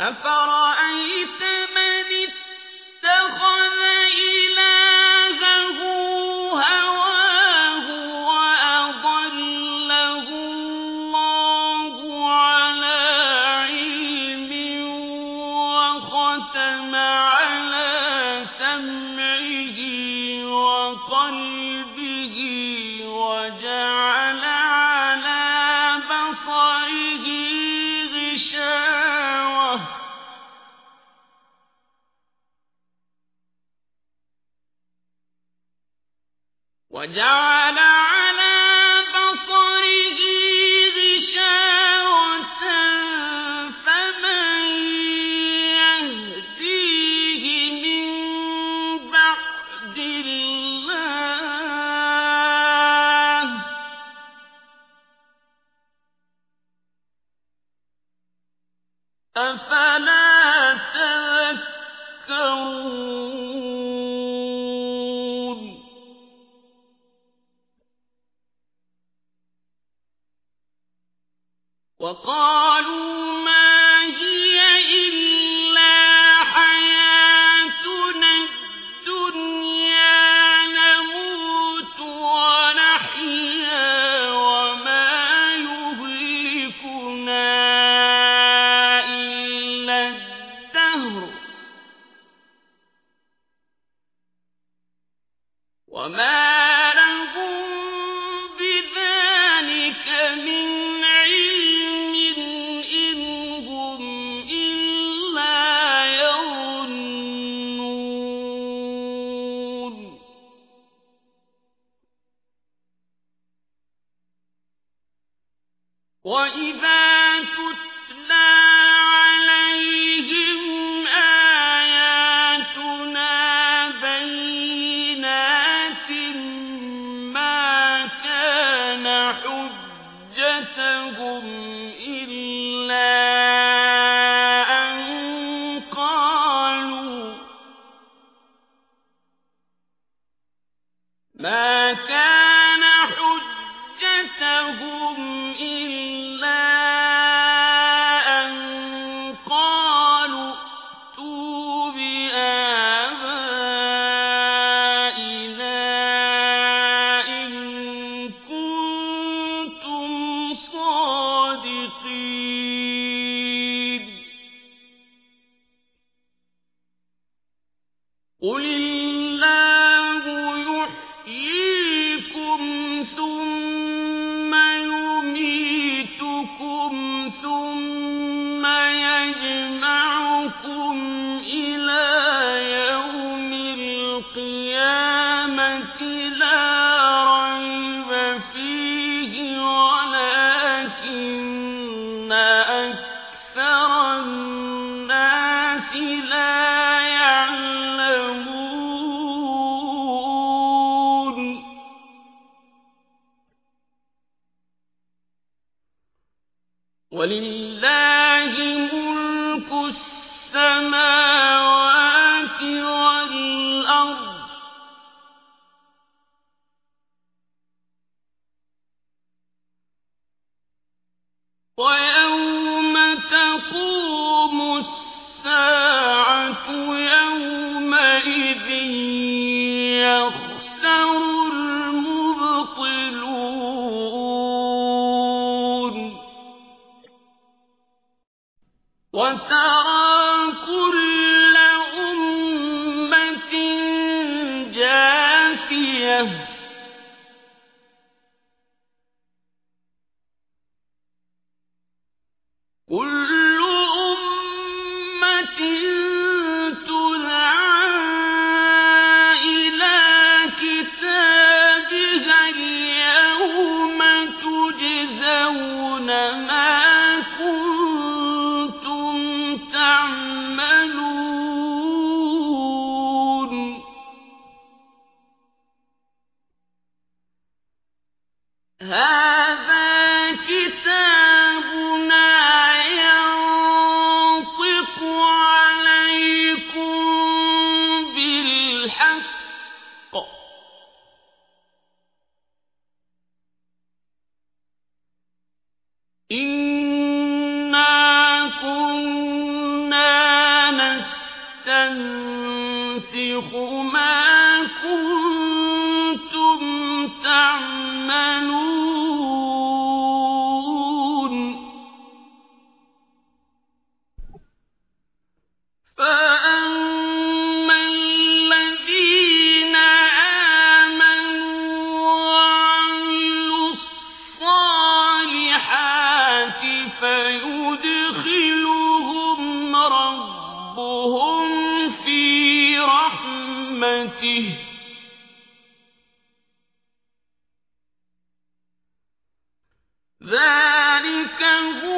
أفرأيت من اتخذ إلهه وجعل على بصره غشاوة فمن يهديه من بعد الله أفلا وقالوا ما هي إلا حياتنا الدنيا نموت ونحيا وما إلا الدهر. وما وإذا قل ولله ملك السماوات وترى هذا كتابنا ينطق عليكم بالحق. إنا كنا تَنسِخُ مَا كُنتُمْ رَحْمَتِهِ ۚ ذَٰلِكَ هُوَ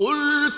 قُلْ